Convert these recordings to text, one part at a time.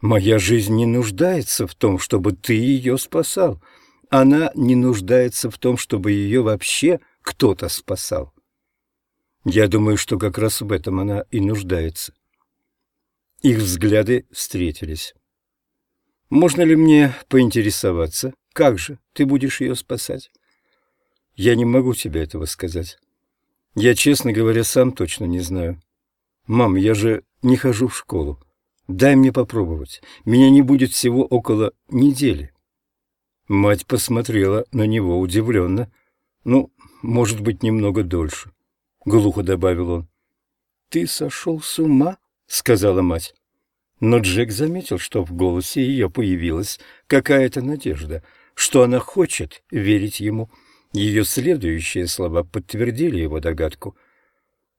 Моя жизнь не нуждается в том, чтобы ты ее спасал. Она не нуждается в том, чтобы ее вообще кто-то спасал. Я думаю, что как раз в этом она и нуждается. Их взгляды встретились. «Можно ли мне поинтересоваться, как же ты будешь ее спасать?» «Я не могу тебе этого сказать. Я, честно говоря, сам точно не знаю. Мам, я же не хожу в школу. Дай мне попробовать. Меня не будет всего около недели». Мать посмотрела на него удивленно. «Ну, может быть, немного дольше», — глухо добавил он. «Ты сошел с ума?» — сказала мать. Но Джек заметил, что в голосе ее появилась какая-то надежда, что она хочет верить ему. Ее следующие слова подтвердили его догадку.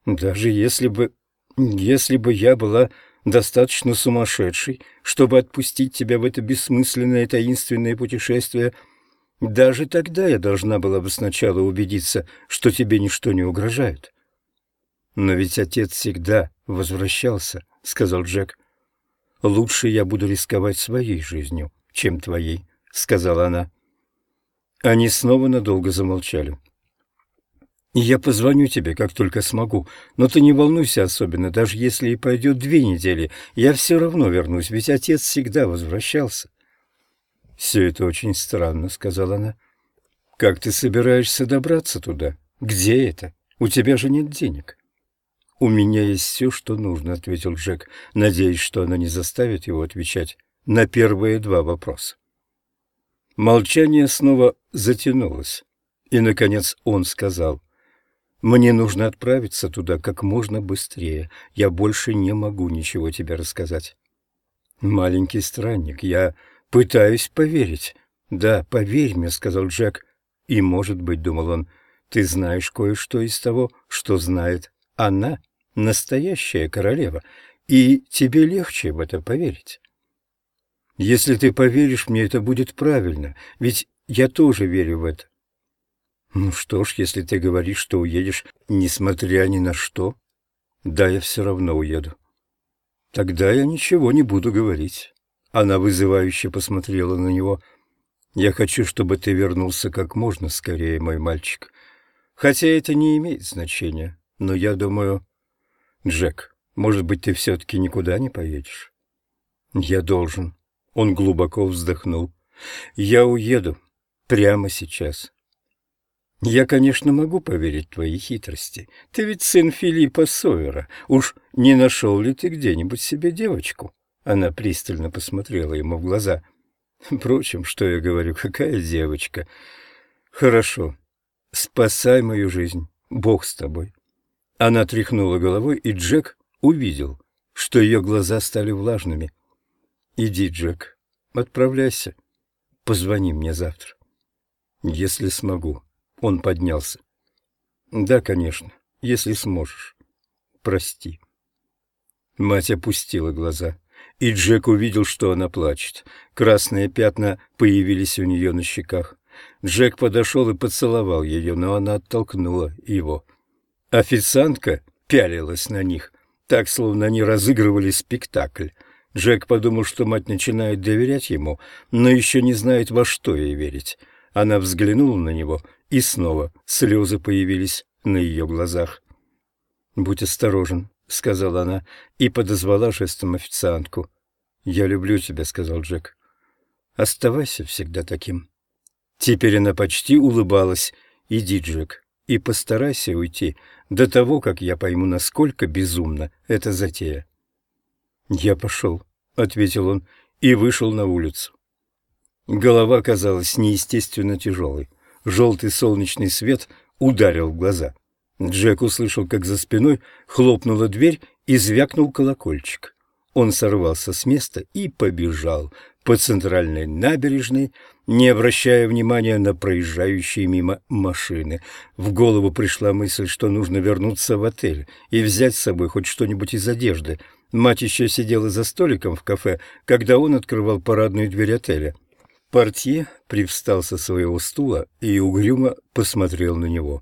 «Даже если бы... если бы я была достаточно сумасшедшей, чтобы отпустить тебя в это бессмысленное таинственное путешествие, даже тогда я должна была бы сначала убедиться, что тебе ничто не угрожает». «Но ведь отец всегда возвращался», — сказал Джек. «Лучше я буду рисковать своей жизнью, чем твоей», — сказала она. Они снова надолго замолчали. «Я позвоню тебе, как только смогу, но ты не волнуйся особенно, даже если и пойдет две недели, я все равно вернусь, ведь отец всегда возвращался». «Все это очень странно», — сказала она. «Как ты собираешься добраться туда? Где это? У тебя же нет денег». «У меня есть все, что нужно», — ответил Джек, надеясь, что она не заставит его отвечать на первые два вопроса. Молчание снова затянулось, и, наконец, он сказал, «Мне нужно отправиться туда как можно быстрее. Я больше не могу ничего тебе рассказать». «Маленький странник, я пытаюсь поверить». «Да, поверь мне», — сказал Джек. «И, может быть, — думал он, — ты знаешь кое-что из того, что знает она» настоящая королева, и тебе легче в это поверить. Если ты поверишь мне, это будет правильно, ведь я тоже верю в это. Ну что ж, если ты говоришь, что уедешь, несмотря ни на что, да, я все равно уеду. Тогда я ничего не буду говорить. Она вызывающе посмотрела на него. Я хочу, чтобы ты вернулся как можно скорее, мой мальчик. Хотя это не имеет значения, но я думаю, «Джек, может быть, ты все-таки никуда не поедешь?» «Я должен». Он глубоко вздохнул. «Я уеду. Прямо сейчас». «Я, конечно, могу поверить твои хитрости. Ты ведь сын Филиппа Сойера. Уж не нашел ли ты где-нибудь себе девочку?» Она пристально посмотрела ему в глаза. «Впрочем, что я говорю, какая девочка?» «Хорошо. Спасай мою жизнь. Бог с тобой». Она тряхнула головой, и Джек увидел, что ее глаза стали влажными. «Иди, Джек, отправляйся. Позвони мне завтра». «Если смогу». Он поднялся. «Да, конечно, если сможешь. Прости». Мать опустила глаза, и Джек увидел, что она плачет. Красные пятна появились у нее на щеках. Джек подошел и поцеловал ее, но она оттолкнула его. Официантка пялилась на них, так, словно они разыгрывали спектакль. Джек подумал, что мать начинает доверять ему, но еще не знает, во что ей верить. Она взглянула на него, и снова слезы появились на ее глазах. «Будь осторожен», — сказала она и подозвала жестом официантку. «Я люблю тебя», — сказал Джек. «Оставайся всегда таким». Теперь она почти улыбалась. «Иди, Джек, и постарайся уйти до того, как я пойму, насколько безумна эта затея. «Я пошел», — ответил он и вышел на улицу. Голова казалась неестественно тяжелой. Желтый солнечный свет ударил в глаза. Джек услышал, как за спиной хлопнула дверь и звякнул колокольчик. Он сорвался с места и побежал по центральной набережной, не обращая внимания на проезжающие мимо машины. В голову пришла мысль, что нужно вернуться в отель и взять с собой хоть что-нибудь из одежды. Мать еще сидела за столиком в кафе, когда он открывал парадную дверь отеля. Портье привстал со своего стула и угрюмо посмотрел на него.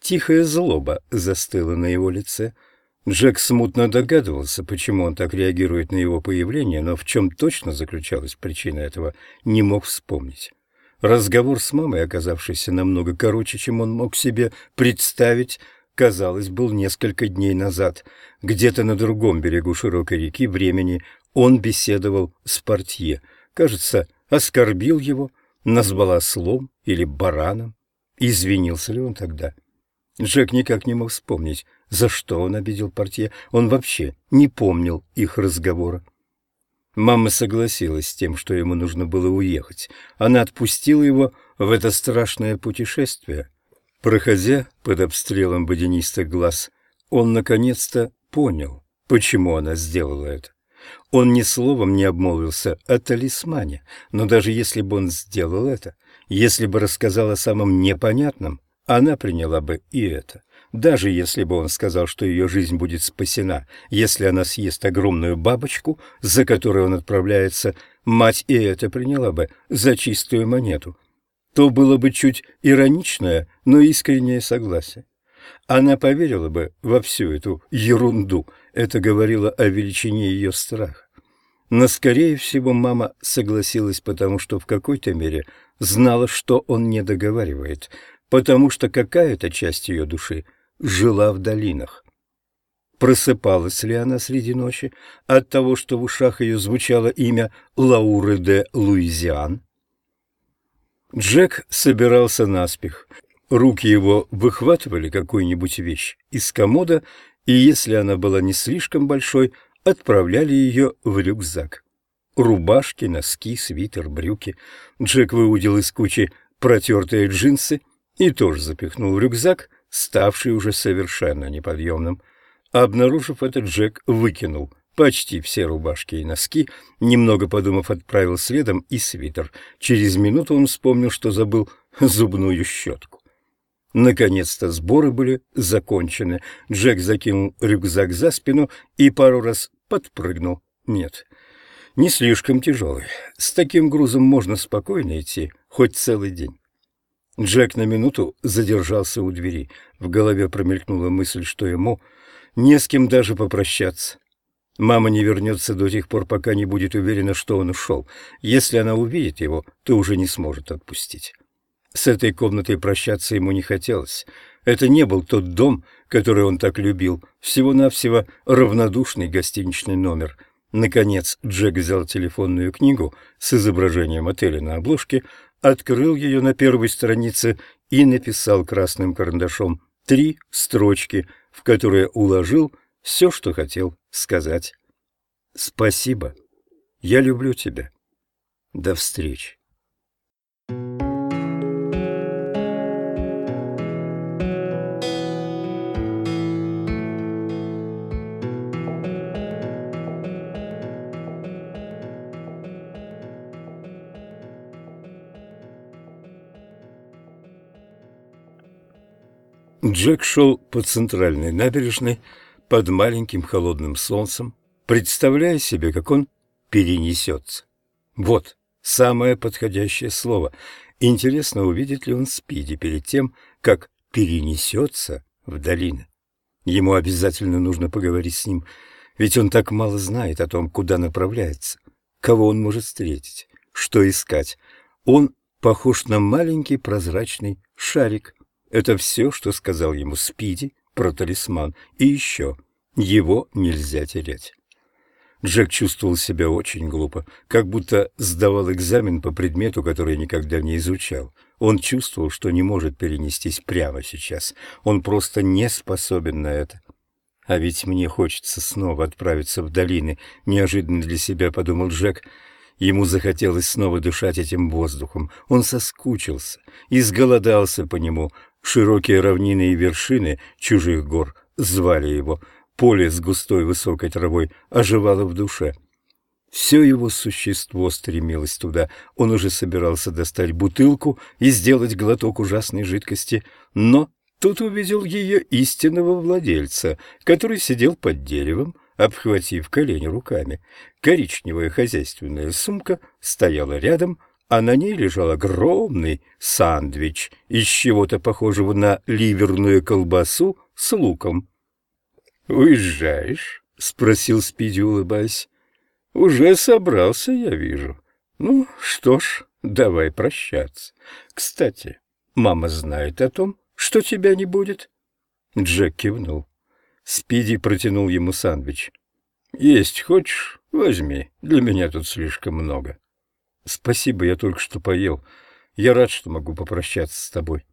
Тихая злоба застыла на его лице — Джек смутно догадывался, почему он так реагирует на его появление, но в чем точно заключалась причина этого, не мог вспомнить. Разговор с мамой, оказавшийся намного короче, чем он мог себе представить, казалось, был несколько дней назад. Где-то на другом берегу широкой реки времени он беседовал с портье. Кажется, оскорбил его, назвал ослом или бараном. Извинился ли он тогда? Джек никак не мог вспомнить, за что он обидел портье. Он вообще не помнил их разговора. Мама согласилась с тем, что ему нужно было уехать. Она отпустила его в это страшное путешествие. Проходя под обстрелом водянистых глаз, он наконец-то понял, почему она сделала это. Он ни словом не обмолвился о талисмане, но даже если бы он сделал это, если бы рассказал о самом непонятном, она приняла бы и это. Даже если бы он сказал, что ее жизнь будет спасена, если она съест огромную бабочку, за которой он отправляется, мать и это приняла бы за чистую монету. То было бы чуть ироничное, но искреннее согласие. Она поверила бы во всю эту ерунду, это говорило о величине ее страха. Но, скорее всего, мама согласилась, потому что в какой-то мере знала, что он не договаривает, потому что какая-то часть ее души жила в долинах. Просыпалась ли она среди ночи от того, что в ушах ее звучало имя Лауры де Луизиан? Джек собирался наспех. Руки его выхватывали какую-нибудь вещь из комода, и если она была не слишком большой, отправляли ее в рюкзак. Рубашки, носки, свитер, брюки. Джек выудил из кучи протертые джинсы и тоже запихнул в рюкзак, ставший уже совершенно неподъемным. Обнаружив это, Джек выкинул почти все рубашки и носки, немного подумав, отправил следом и свитер. Через минуту он вспомнил, что забыл зубную щетку. Наконец-то сборы были закончены. Джек закинул рюкзак за спину и пару раз подпрыгнул. Нет, не слишком тяжелый. С таким грузом можно спокойно идти, хоть целый день. Джек на минуту задержался у двери. В голове промелькнула мысль, что ему не с кем даже попрощаться. Мама не вернется до тех пор, пока не будет уверена, что он ушел. Если она увидит его, то уже не сможет отпустить. С этой комнатой прощаться ему не хотелось. Это не был тот дом, который он так любил, всего-навсего равнодушный гостиничный номер. Наконец Джек взял телефонную книгу с изображением отеля на обложке, открыл ее на первой странице и написал красным карандашом три строчки, в которые уложил все, что хотел сказать. «Спасибо. Я люблю тебя. До встречи». Джек шел по центральной набережной под маленьким холодным солнцем, представляя себе, как он перенесется. Вот самое подходящее слово. Интересно, увидит ли он Спиди перед тем, как перенесется в долины. Ему обязательно нужно поговорить с ним, ведь он так мало знает о том, куда направляется, кого он может встретить, что искать. Он похож на маленький прозрачный шарик, это все, что сказал ему Спиди про талисман. И еще, его нельзя терять. Джек чувствовал себя очень глупо, как будто сдавал экзамен по предмету, который никогда не изучал. Он чувствовал, что не может перенестись прямо сейчас. Он просто не способен на это. А ведь мне хочется снова отправиться в долины, неожиданно для себя подумал Джек. Ему захотелось снова дышать этим воздухом. Он соскучился, изголодался по нему, Широкие равнины и вершины чужих гор звали его. Поле с густой высокой травой оживало в душе. Все его существо стремилось туда. Он уже собирался достать бутылку и сделать глоток ужасной жидкости, но тут увидел ее истинного владельца, который сидел под деревом, обхватив колени руками. Коричневая хозяйственная сумка стояла рядом, а на ней лежал огромный сандвич из чего-то похожего на ливерную колбасу с луком. «Уезжаешь?» — спросил Спиди, улыбаясь. «Уже собрался, я вижу. Ну, что ж, давай прощаться. Кстати, мама знает о том, что тебя не будет?» Джек кивнул. Спиди протянул ему сандвич. «Есть хочешь? Возьми. Для меня тут слишком много». «Спасибо, я только что поел. Я рад, что могу попрощаться с тобой».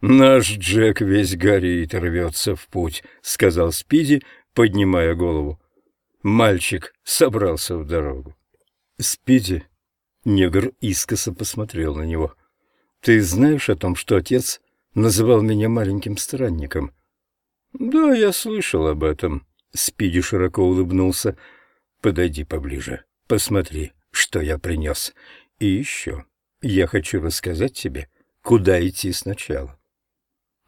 «Наш Джек весь горит, рвется в путь», — сказал Спиди, поднимая голову. Мальчик собрался в дорогу. «Спиди», — негр искоса посмотрел на него, — «ты знаешь о том, что отец называл меня маленьким странником?» «Да, я слышал об этом», — Спиди широко улыбнулся. «Подойди поближе, посмотри, что я принес. И еще, я хочу рассказать тебе, куда идти сначала».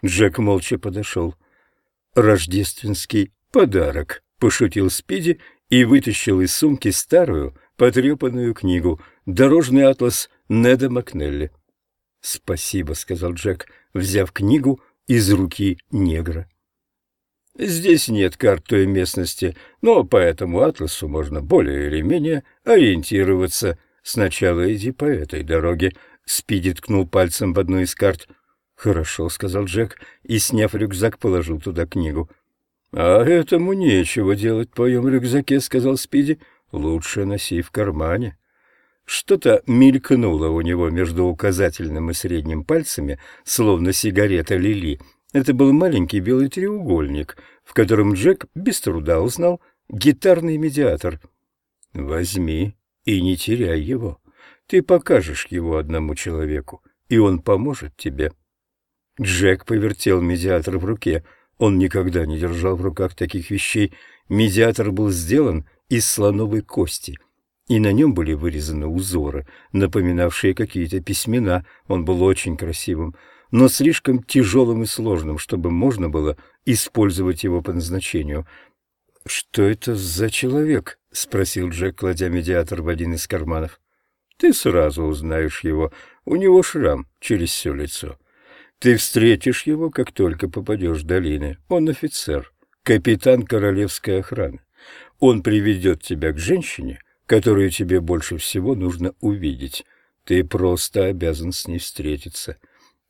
Джек молча подошел. «Рождественский подарок», — пошутил Спиди и вытащил из сумки старую, потрепанную книгу «Дорожный атлас Неда Макнелли». «Спасибо», — сказал Джек, взяв книгу из руки негра. Здесь нет карт той местности, но по этому атласу можно более или менее ориентироваться. Сначала иди по этой дороге. Спиди ткнул пальцем в одну из карт. «Хорошо», — сказал Джек, и, сняв рюкзак, положил туда книгу. «А этому нечего делать в твоем рюкзаке», — сказал Спиди. «Лучше носи в кармане». Что-то мелькнуло у него между указательным и средним пальцами, словно сигарета Лили. Это был маленький белый треугольник, в котором Джек без труда узнал гитарный медиатор. «Возьми и не теряй его. Ты покажешь его одному человеку, и он поможет тебе». Джек повертел медиатор в руке. Он никогда не держал в руках таких вещей. Медиатор был сделан из слоновой кости, и на нем были вырезаны узоры, напоминавшие какие-то письмена. Он был очень красивым, но слишком тяжелым и сложным, чтобы можно было использовать его по назначению. «Что это за человек?» — спросил Джек, кладя медиатор в один из карманов. «Ты сразу узнаешь его. У него шрам через все лицо». Ты встретишь его, как только попадешь в долины. Он офицер, капитан королевской охраны. Он приведет тебя к женщине, которую тебе больше всего нужно увидеть. Ты просто обязан с ней встретиться.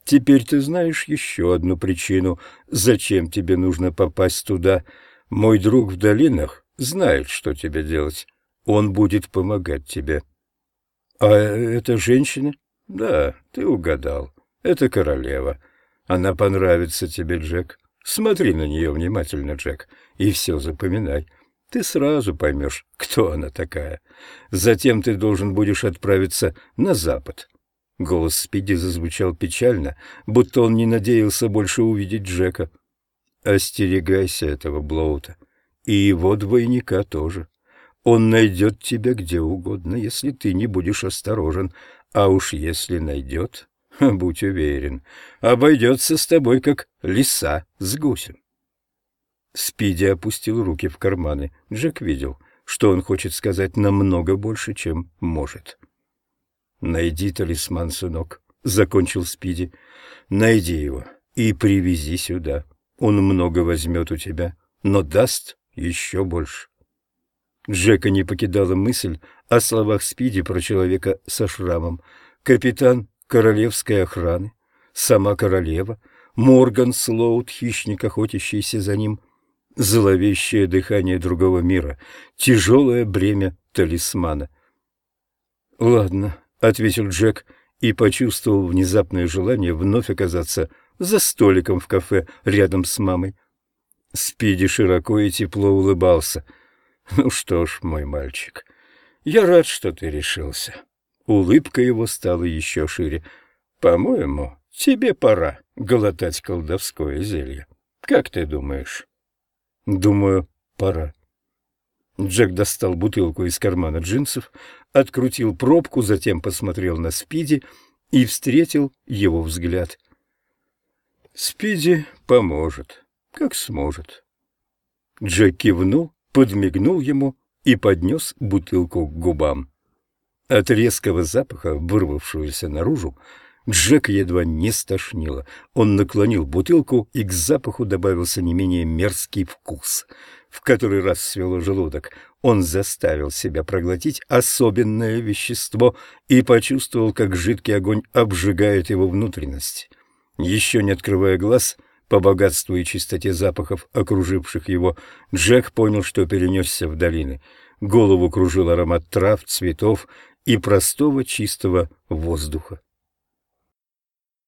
Теперь ты знаешь еще одну причину, зачем тебе нужно попасть туда. Мой друг в долинах знает, что тебе делать. Он будет помогать тебе. А эта женщина? Да, ты угадал. Это королева. Она понравится тебе, Джек. Смотри на нее внимательно, Джек, и все запоминай. Ты сразу поймешь, кто она такая. Затем ты должен будешь отправиться на запад. Голос Спиди зазвучал печально, будто он не надеялся больше увидеть Джека. Остерегайся этого Блоута. И его двойника тоже. Он найдет тебя где угодно, если ты не будешь осторожен. А уж если найдет, будь уверен, обойдется с тобой, как лиса с гусем. Спиди опустил руки в карманы. Джек видел, что он хочет сказать намного больше, чем может. «Найди талисман, сынок», — закончил Спиди. «Найди его и привези сюда. Он много возьмет у тебя, но даст еще больше». Джека не покидала мысль о словах Спиди про человека со шрамом. Капитан королевской охраны, сама королева, Морган Слоут, хищник, охотящийся за ним, зловещее дыхание другого мира, тяжелое бремя талисмана. «Ладно», — ответил Джек и почувствовал внезапное желание вновь оказаться за столиком в кафе рядом с мамой. Спиди широко и тепло улыбался. «Ну что ж, мой мальчик, я рад, что ты решился». Улыбка его стала еще шире. «По-моему, тебе пора глотать колдовское зелье. Как ты думаешь?» «Думаю, пора». Джек достал бутылку из кармана джинсов, открутил пробку, затем посмотрел на Спиди и встретил его взгляд. «Спиди поможет, как сможет». Джек кивнул, подмигнул ему и поднес бутылку к губам. От резкого запаха, вырвавшегося наружу, Джек едва не стошнило. Он наклонил бутылку, и к запаху добавился не менее мерзкий вкус. В который раз свело желудок. Он заставил себя проглотить особенное вещество и почувствовал, как жидкий огонь обжигает его внутренность. Еще не открывая глаз, по богатству и чистоте запахов, окруживших его, Джек понял, что перенесся в долины. Голову кружил аромат трав, цветов и простого чистого воздуха.